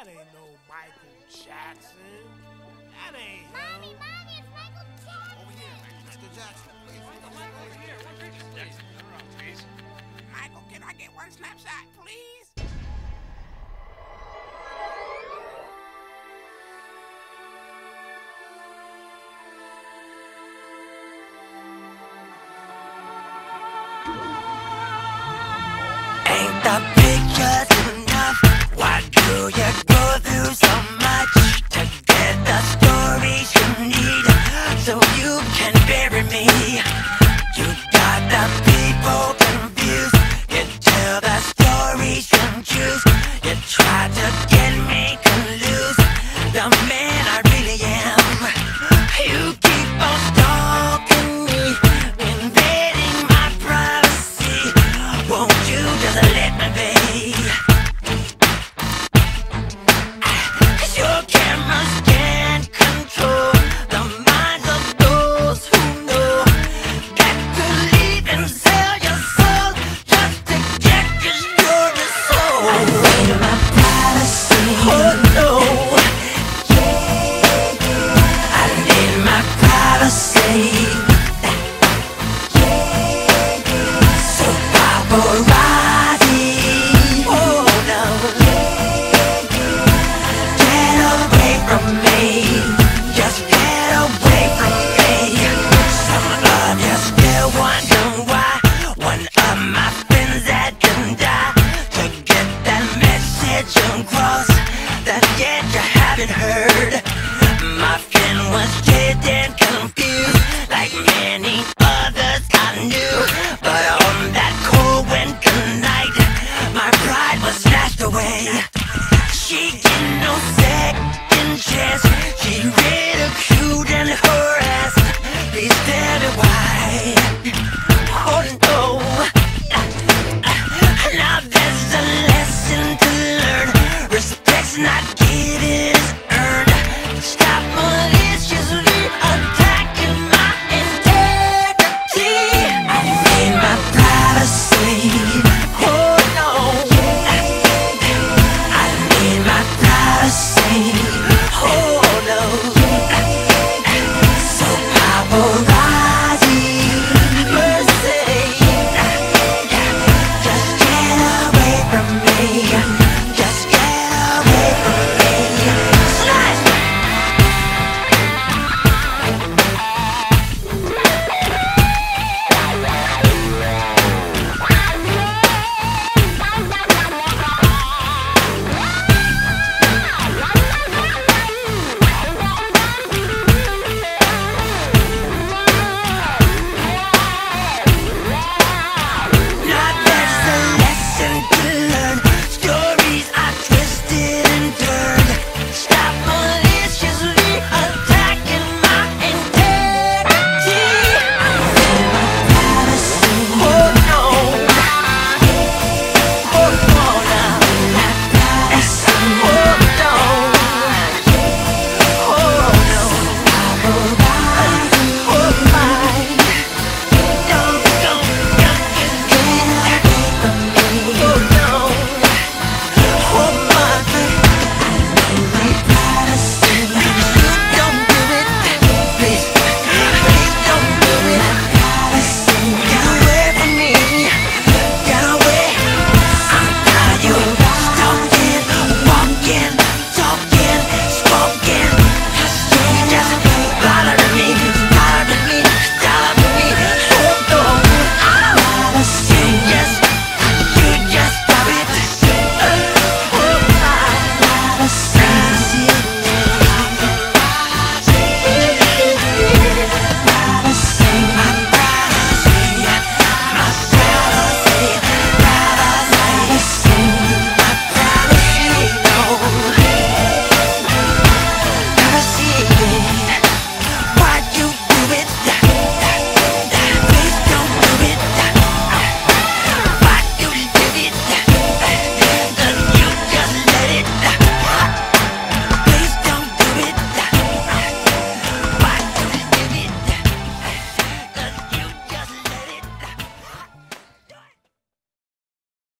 That ain't no Michael Jackson. That ain't Mommy, him. Mommy, it's Michael oh, Jackson. Over here, Mr. Jackson. Please. Michael, over here. Jackson, please. Michael, can I get one snapshot, please? broken herd My friend was dead and confused Like many others I knew. But on that cold winter night My pride was snatched away. She gave no second chance She ridiculed and harassed Please tell me why Oh no. Now there's a lesson to learn. Respect's not